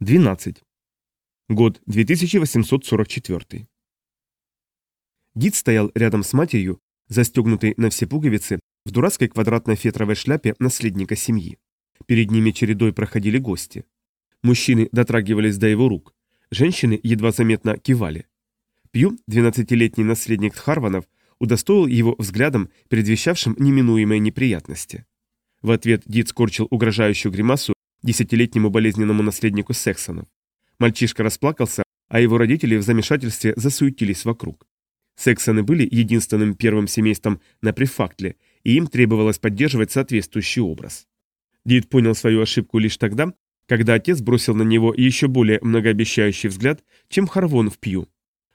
12. Год 2844. Гид стоял рядом с матерью, застегнутый на все пуговицы, в дурацкой квадратной фетровой шляпе наследника семьи. Перед ними чередой проходили гости. Мужчины дотрагивались до его рук. Женщины едва заметно кивали. Пью, 12-летний наследник Харванов, удостоил его взглядом, предвещавшим неминуемые неприятности. В ответ Дид скорчил угрожающую гримасу десятилетнему болезненному наследнику Сексона. Мальчишка расплакался, а его родители в замешательстве засуетились вокруг. Сексоны были единственным первым семейством на префактле, и им требовалось поддерживать соответствующий образ. Дид понял свою ошибку лишь тогда, когда отец бросил на него еще более многообещающий взгляд, чем Харвон в Пью.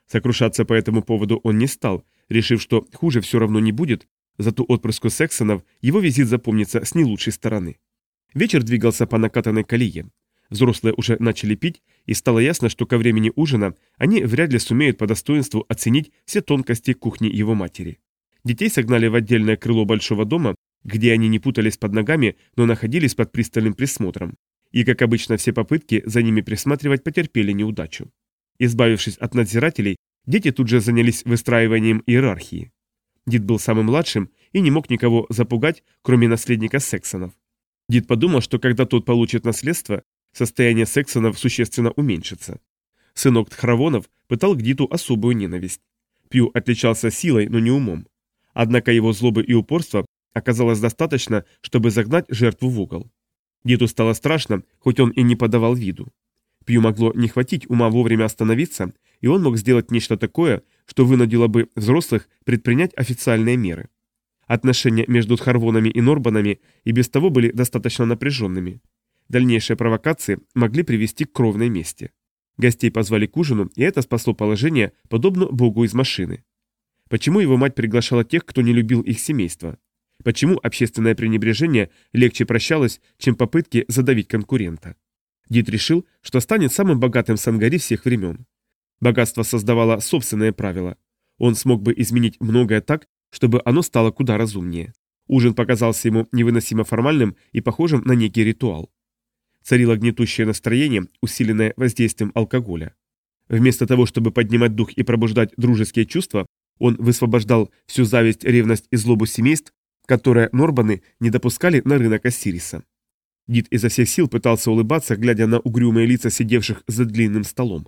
Сокрушаться по этому поводу он не стал, решив, что хуже все равно не будет, зато отпрыску Сексонов его визит запомнится с не лучшей стороны. Вечер двигался по накатанной колее. Взрослые уже начали пить, и стало ясно, что ко времени ужина они вряд ли сумеют по достоинству оценить все тонкости кухни его матери. Детей согнали в отдельное крыло большого дома, где они не путались под ногами, но находились под пристальным присмотром. И, как обычно, все попытки за ними присматривать потерпели неудачу. Избавившись от надзирателей, дети тут же занялись выстраиванием иерархии. Дид был самым младшим и не мог никого запугать, кроме наследника Сексонов. Дид подумал, что когда тот получит наследство, состояние Сексонов существенно уменьшится. Сынок Тхравонов пытал к Диту особую ненависть. Пью отличался силой, но не умом. Однако его злобы и упорства оказалось достаточно, чтобы загнать жертву в угол. Диту стало страшно, хоть он и не подавал виду. Пью могло не хватить ума вовремя остановиться, и он мог сделать нечто такое, что вынудило бы взрослых предпринять официальные меры. Отношения между Харвонами и Норбанами и без того были достаточно напряженными. Дальнейшие провокации могли привести к кровной мести. Гостей позвали к ужину, и это спасло положение, подобно богу из машины. Почему его мать приглашала тех, кто не любил их семейство? Почему общественное пренебрежение легче прощалось, чем попытки задавить конкурента? Дид решил, что станет самым богатым сангари всех времен. Богатство создавало собственные правила. Он смог бы изменить многое так, чтобы оно стало куда разумнее. Ужин показался ему невыносимо формальным и похожим на некий ритуал. Царило гнетущее настроение, усиленное воздействием алкоголя. Вместо того, чтобы поднимать дух и пробуждать дружеские чувства, он высвобождал всю зависть, ревность и злобу семейств, которые Норбаны не допускали на рынок Осириса. Дид изо всех сил пытался улыбаться, глядя на угрюмые лица сидевших за длинным столом.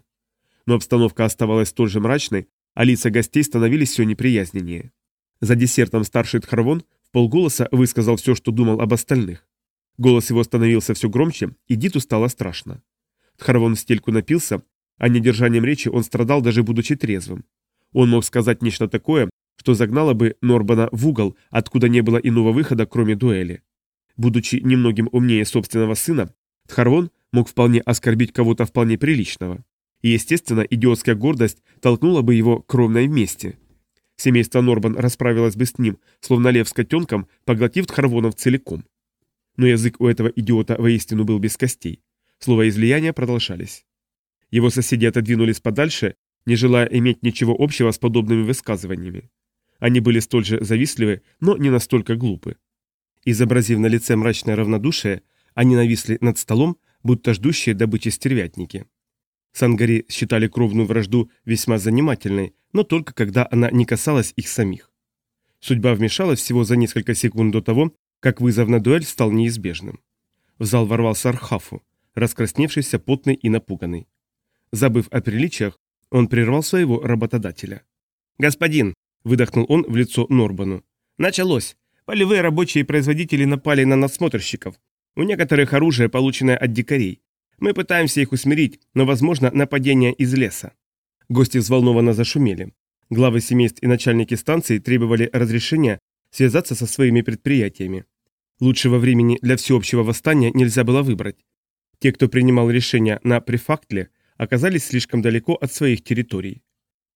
Но обстановка оставалась столь же мрачной, а лица гостей становились все неприязненнее. За десертом старший Тхарвон в полголоса высказал все, что думал об остальных. Голос его становился все громче, и Диту стало страшно. Тхарвон в стельку напился, а недержанием речи он страдал, даже будучи трезвым. Он мог сказать нечто такое, что загнало бы Норбана в угол, откуда не было иного выхода, кроме дуэли. Будучи немногим умнее собственного сына, Тхарвон мог вполне оскорбить кого-то вполне приличного. И, естественно, идиотская гордость толкнула бы его к ровной мести – Семейство Норбан расправилось бы с ним, словно лев с котенком, поглотив Харвонов целиком. Но язык у этого идиота воистину был без костей. Слова излияния продолжались. Его соседи отодвинулись подальше, не желая иметь ничего общего с подобными высказываниями. Они были столь же завистливы, но не настолько глупы. Изобразив на лице мрачное равнодушие, они нависли над столом, будто ждущие добычи стервятники. Сангари считали кровную вражду весьма занимательной, но только когда она не касалась их самих. Судьба вмешалась всего за несколько секунд до того, как вызов на дуэль стал неизбежным. В зал ворвался Архафу, раскрасневшийся, потный и напуганный. Забыв о приличиях, он прервал своего работодателя. «Господин!» – выдохнул он в лицо Норбану. «Началось! Полевые рабочие и производители напали на надсмотрщиков. У некоторых оружие, полученное от дикарей. Мы пытаемся их усмирить, но, возможно, нападение из леса». Гости взволнованно зашумели. Главы семейств и начальники станций требовали разрешения связаться со своими предприятиями. Лучшего времени для всеобщего восстания нельзя было выбрать. Те, кто принимал решения на префактле, оказались слишком далеко от своих территорий.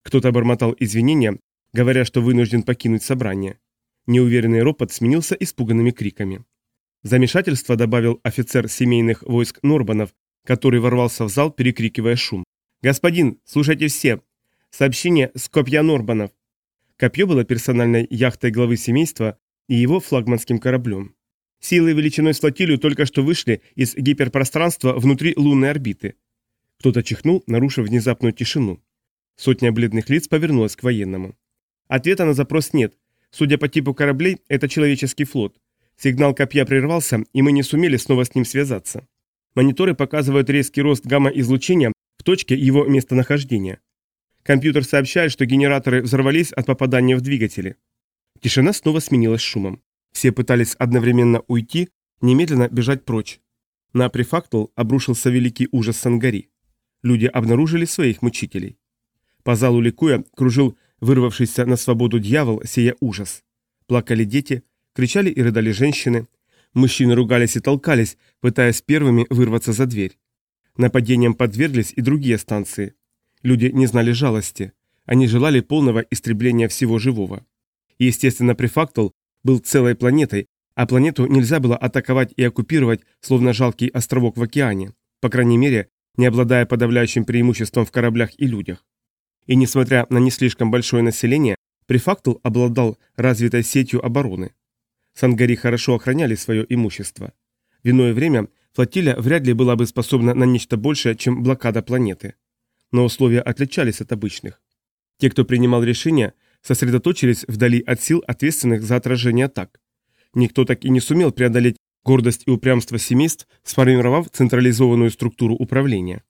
Кто-то бормотал извинения, говоря, что вынужден покинуть собрание. Неуверенный ропот сменился испуганными криками. Замешательство добавил офицер семейных войск Норбанов, который ворвался в зал, перекрикивая шум. «Господин, слушайте все. Сообщение с копья Норбанов». Копье было персональной яхтой главы семейства и его флагманским кораблем. Силы величиной с флотилию только что вышли из гиперпространства внутри лунной орбиты. Кто-то чихнул, нарушив внезапную тишину. Сотня бледных лиц повернулась к военному. Ответа на запрос нет. Судя по типу кораблей, это человеческий флот. Сигнал копья прервался, и мы не сумели снова с ним связаться. Мониторы показывают резкий рост гамма-излучения в точке его местонахождения. Компьютер сообщает, что генераторы взорвались от попадания в двигатели. Тишина снова сменилась шумом. Все пытались одновременно уйти, немедленно бежать прочь. На префактл обрушился великий ужас Сангари. Люди обнаружили своих мучителей. По залу ликуя кружил вырвавшийся на свободу дьявол, сея ужас. Плакали дети, кричали и рыдали женщины. Мужчины ругались и толкались, пытаясь первыми вырваться за дверь. Нападением подверглись и другие станции. Люди не знали жалости. Они желали полного истребления всего живого. Естественно, Префактал был целой планетой, а планету нельзя было атаковать и оккупировать, словно жалкий островок в океане, по крайней мере, не обладая подавляющим преимуществом в кораблях и людях. И несмотря на не слишком большое население, Префактл обладал развитой сетью обороны. Сангари хорошо охраняли свое имущество. В иное время Флотилия вряд ли была бы способна на нечто большее, чем блокада планеты. Но условия отличались от обычных. Те, кто принимал решения, сосредоточились вдали от сил, ответственных за отражение атак. Никто так и не сумел преодолеть гордость и упрямство семейств, сформировав централизованную структуру управления.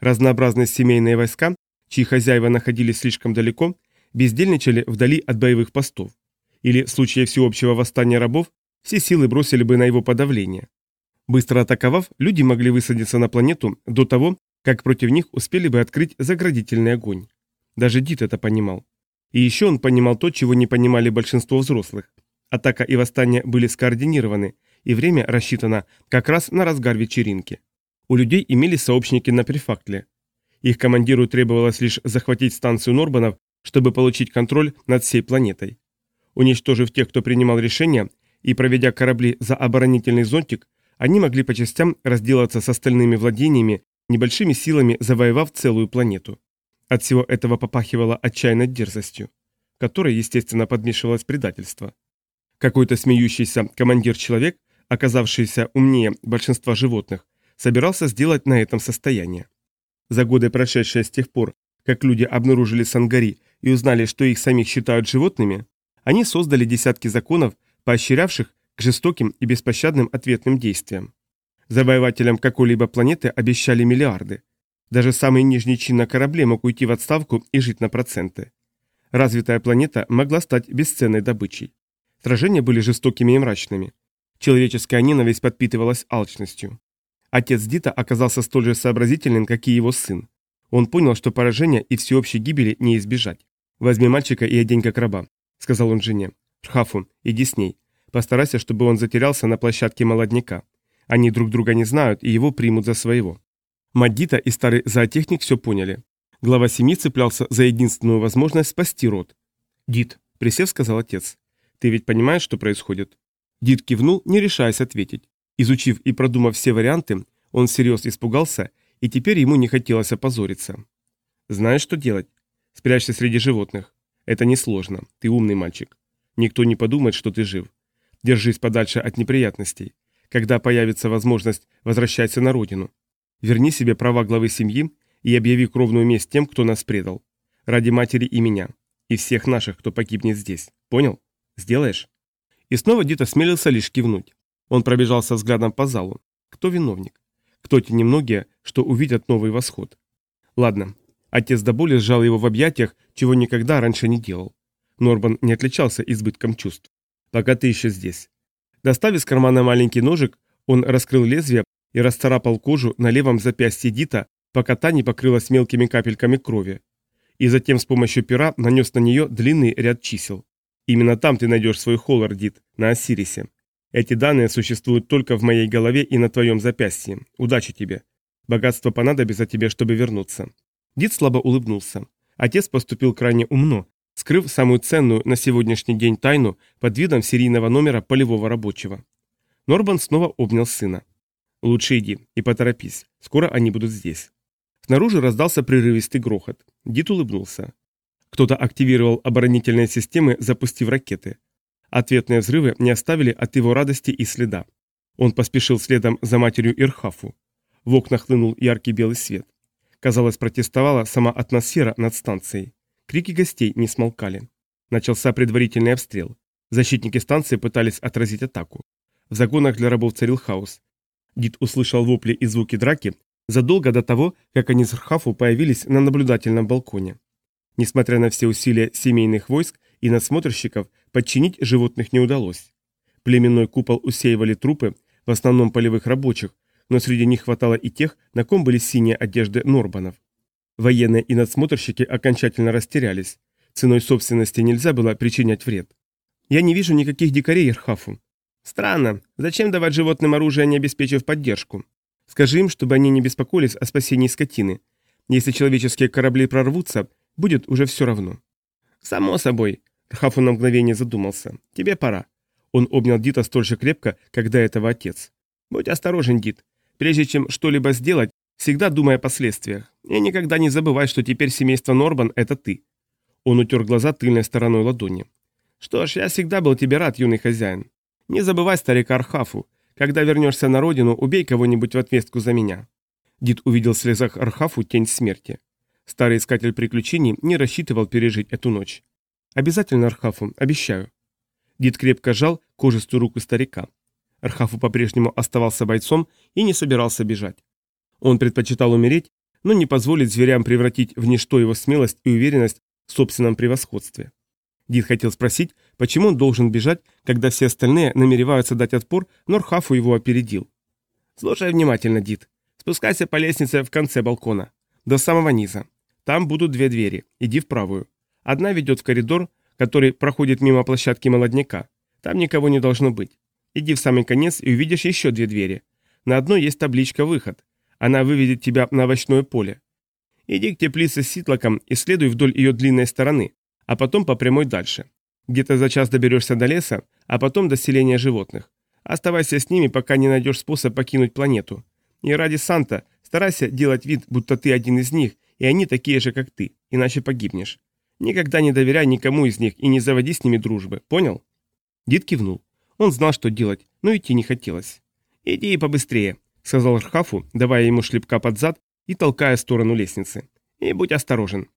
Разнообразные семейные войска, чьи хозяева находились слишком далеко, бездельничали вдали от боевых постов. Или в случае всеобщего восстания рабов, все силы бросили бы на его подавление. Быстро атаковав, люди могли высадиться на планету до того, как против них успели бы открыть заградительный огонь. Даже Дит это понимал. И еще он понимал то, чего не понимали большинство взрослых. Атака и восстание были скоординированы, и время рассчитано как раз на разгар вечеринки. У людей имели сообщники на префактле. Их командиру требовалось лишь захватить станцию Норбанов, чтобы получить контроль над всей планетой. Уничтожив тех, кто принимал решения, и проведя корабли за оборонительный зонтик, они могли по частям разделаться с остальными владениями, небольшими силами завоевав целую планету. От всего этого попахивало отчаянной дерзостью, которой, естественно, подмешивалось предательство. Какой-то смеющийся командир-человек, оказавшийся умнее большинства животных, собирался сделать на этом состояние. За годы, прошедшие с тех пор, как люди обнаружили сангари и узнали, что их самих считают животными, они создали десятки законов, поощрявших к жестоким и беспощадным ответным действиям. Завоевателям какой-либо планеты обещали миллиарды. Даже самый нижний чин на корабле мог уйти в отставку и жить на проценты. Развитая планета могла стать бесценной добычей. Сражения были жестокими и мрачными. Человеческая ненависть подпитывалась алчностью. Отец Дита оказался столь же сообразительным, как и его сын. Он понял, что поражения и всеобщей гибели не избежать. «Возьми мальчика и одень как раба», — сказал он жене. «Рхафу, иди с ней. Постарайся, чтобы он затерялся на площадке молодняка. Они друг друга не знают, и его примут за своего. Мадита и старый зоотехник все поняли. Глава семьи цеплялся за единственную возможность спасти род. Дит, — присев, сказал отец, — «ты ведь понимаешь, что происходит?» Дит кивнул, не решаясь ответить. Изучив и продумав все варианты, он всерьез испугался, и теперь ему не хотелось опозориться. «Знаешь, что делать? Спрячься среди животных. Это несложно. Ты умный мальчик. Никто не подумает, что ты жив держись подальше от неприятностей. Когда появится возможность, возвращайся на родину. Верни себе права главы семьи и объяви кровную месть тем, кто нас предал. Ради матери и меня. И всех наших, кто погибнет здесь. Понял? Сделаешь?» И снова Дит осмелился лишь кивнуть. Он пробежался взглядом по залу. Кто виновник? Кто те немногие, что увидят новый восход? Ладно. Отец до боли сжал его в объятиях, чего никогда раньше не делал. Норбан не отличался избытком чувств пока ты еще здесь». Достав из кармана маленький ножик, он раскрыл лезвие и расцарапал кожу на левом запястье Дита, пока та не покрылась мелкими капельками крови. И затем с помощью пера нанес на нее длинный ряд чисел. Именно там ты найдешь свой холлар, Дит, на Осирисе. Эти данные существуют только в моей голове и на твоем запястье. Удачи тебе. Богатство понадобится тебе, чтобы вернуться. Дит слабо улыбнулся. Отец поступил крайне умно, скрыв самую ценную на сегодняшний день тайну под видом серийного номера полевого рабочего. Норбан снова обнял сына. «Лучше иди и поторопись, скоро они будут здесь». Снаружи раздался прерывистый грохот. Дит улыбнулся. Кто-то активировал оборонительные системы, запустив ракеты. Ответные взрывы не оставили от его радости и следа. Он поспешил следом за матерью Ирхафу. В окнах хлынул яркий белый свет. Казалось, протестовала сама атмосфера над станцией. Крики гостей не смолкали. Начался предварительный обстрел. Защитники станции пытались отразить атаку. В загонах для рабов царил хаос. Гид услышал вопли и звуки драки задолго до того, как они с Рхафу появились на наблюдательном балконе. Несмотря на все усилия семейных войск и надсмотрщиков, подчинить животных не удалось. Племенной купол усеивали трупы, в основном полевых рабочих, но среди них хватало и тех, на ком были синие одежды норбанов. Военные и надсмотрщики окончательно растерялись. Ценой собственности нельзя было причинять вред. Я не вижу никаких дикарей Ирхафу. Странно. Зачем давать животным оружие, не обеспечив поддержку? Скажи им, чтобы они не беспокоились о спасении скотины. Если человеческие корабли прорвутся, будет уже все равно. Само собой. Рхафу на мгновение задумался. Тебе пора. Он обнял Дита столь же крепко, как до этого отец. Будь осторожен, Дит. Прежде чем что-либо сделать, всегда думай о последствиях. И никогда не забывай, что теперь семейство Норбан – это ты». Он утер глаза тыльной стороной ладони. «Что ж, я всегда был тебе рад, юный хозяин. Не забывай старика Архафу. Когда вернешься на родину, убей кого-нибудь в отвестку за меня». Дид увидел в слезах Архафу тень смерти. Старый искатель приключений не рассчитывал пережить эту ночь. «Обязательно, Архафу, обещаю». Дид крепко жал кожистую руку старика. Архафу по-прежнему оставался бойцом и не собирался бежать. Он предпочитал умереть, но не позволит зверям превратить в ничто его смелость и уверенность в собственном превосходстве. Дид хотел спросить, почему он должен бежать, когда все остальные намереваются дать отпор, но Рхафу его опередил. «Слушай внимательно, Дид. Спускайся по лестнице в конце балкона, до самого низа. Там будут две двери, иди в правую. Одна ведет в коридор, который проходит мимо площадки молодняка. Там никого не должно быть. Иди в самый конец и увидишь еще две двери. На одной есть табличка «Выход», она выведет тебя на овощное поле. Иди к теплице с ситлоком и следуй вдоль ее длинной стороны, а потом по прямой дальше. Где-то за час доберешься до леса, а потом до селения животных. Оставайся с ними, пока не найдешь способ покинуть планету. И ради Санта старайся делать вид, будто ты один из них, и они такие же, как ты, иначе погибнешь. Никогда не доверяй никому из них и не заводи с ними дружбы, понял?» Дид кивнул. Он знал, что делать, но идти не хотелось. «Иди побыстрее», — сказал Рхафу, давая ему шлепка под зад и толкая сторону лестницы. «И будь осторожен».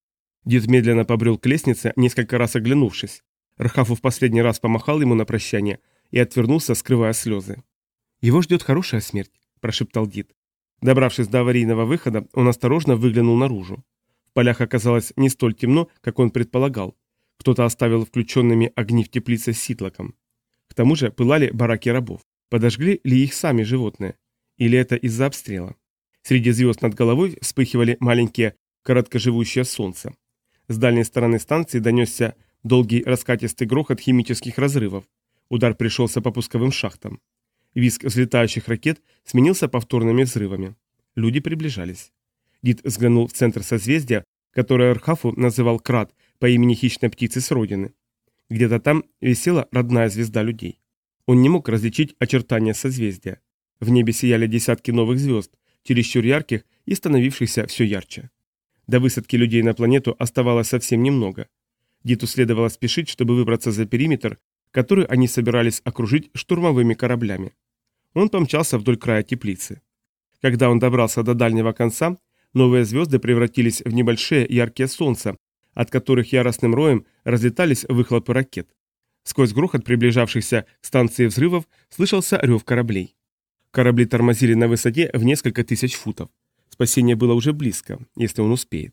Дид медленно побрел к лестнице, несколько раз оглянувшись. Рхафу в последний раз помахал ему на прощание и отвернулся, скрывая слезы. «Его ждет хорошая смерть», — прошептал Дид. Добравшись до аварийного выхода, он осторожно выглянул наружу. В полях оказалось не столь темно, как он предполагал. Кто-то оставил включенными огни в теплице с ситлоком. К тому же пылали бараки рабов. Подожгли ли их сами животные? Или это из-за обстрела? Среди звезд над головой вспыхивали маленькие короткоживущие солнца. С дальней стороны станции донесся долгий раскатистый грохот химических разрывов. Удар пришелся по пусковым шахтам. Виск взлетающих ракет сменился повторными взрывами. Люди приближались. Дид взглянул в центр созвездия, которое Архафу называл Крат по имени хищной птицы с родины. Где-то там висела родная звезда людей. Он не мог различить очертания созвездия. В небе сияли десятки новых звезд, чересчур ярких и становившихся все ярче. До высадки людей на планету оставалось совсем немного. Диту следовало спешить, чтобы выбраться за периметр, который они собирались окружить штурмовыми кораблями. Он помчался вдоль края теплицы. Когда он добрался до дальнего конца, новые звезды превратились в небольшие яркие солнца, от которых яростным роем разлетались выхлопы ракет. Сквозь грохот приближавшихся к станции взрывов слышался рев кораблей. Корабли тормозили на высоте в несколько тысяч футов. Спасение было уже близко, если он успеет.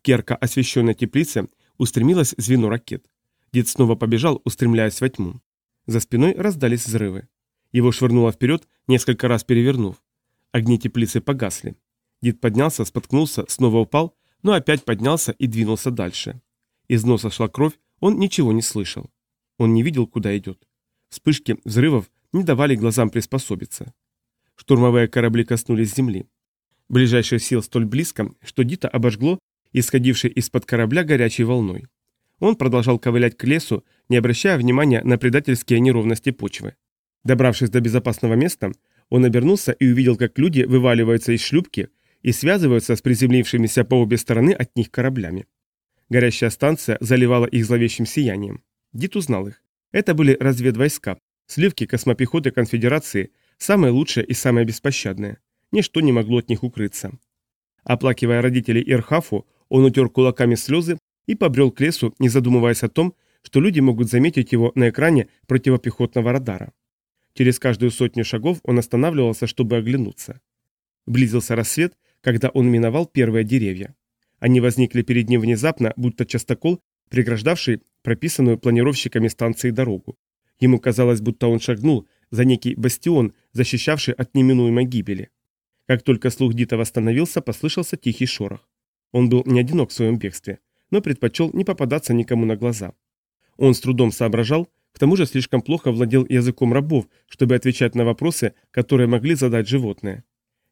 Керка, освещенная теплице, устремилась звено ракет. Дед снова побежал, устремляясь во тьму. За спиной раздались взрывы. Его швырнуло вперед, несколько раз перевернув. Огни теплицы погасли. Дед поднялся, споткнулся, снова упал, но опять поднялся и двинулся дальше. Из носа шла кровь, он ничего не слышал. Он не видел, куда идет. Вспышки взрывов не давали глазам приспособиться. Штурмовые корабли коснулись земли. Ближайший сел столь близко, что Дита обожгло, исходивший из-под корабля горячей волной. Он продолжал ковылять к лесу, не обращая внимания на предательские неровности почвы. Добравшись до безопасного места, он обернулся и увидел, как люди вываливаются из шлюпки и связываются с приземлившимися по обе стороны от них кораблями. Горящая станция заливала их зловещим сиянием. Дит узнал их. Это были разведвойска, сливки космопехоты конфедерации, самое лучшее и самое беспощадное. Ничто не могло от них укрыться. Оплакивая родителей Ирхафу, он утер кулаками слезы и побрел к лесу, не задумываясь о том, что люди могут заметить его на экране противопехотного радара. Через каждую сотню шагов он останавливался, чтобы оглянуться. Близился рассвет, когда он миновал первые деревья. Они возникли перед ним внезапно, будто частокол, преграждавший прописанную планировщиками станции дорогу. Ему казалось, будто он шагнул за некий бастион, защищавший от неминуемой гибели. Как только слух Дита восстановился, послышался тихий шорох. Он был не одинок в своем бегстве, но предпочел не попадаться никому на глаза. Он с трудом соображал, к тому же слишком плохо владел языком рабов, чтобы отвечать на вопросы, которые могли задать животные.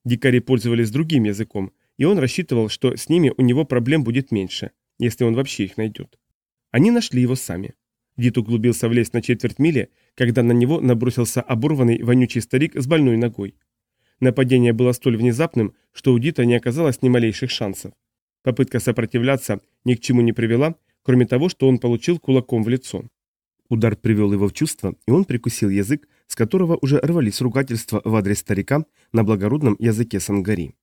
Дикари пользовались другим языком, и он рассчитывал, что с ними у него проблем будет меньше, если он вообще их найдет. Они нашли его сами. Вит углубился в лес на четверть мили, когда на него набросился оборванный вонючий старик с больной ногой. Нападение было столь внезапным, что у Дита не оказалось ни малейших шансов. Попытка сопротивляться ни к чему не привела, кроме того, что он получил кулаком в лицо. Удар привел его в чувство, и он прикусил язык, с которого уже рвались ругательства в адрес старика на благородном языке сангари.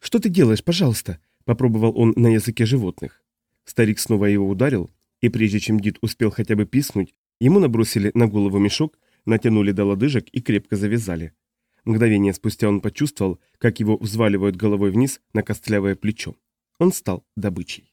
«Что ты делаешь, пожалуйста?» – попробовал он на языке животных. Старик снова его ударил, и прежде чем Дид успел хотя бы пискнуть, ему набросили на голову мешок, натянули до лодыжек и крепко завязали. Мгновение спустя он почувствовал, как его взваливают головой вниз на костлявое плечо. Он стал добычей.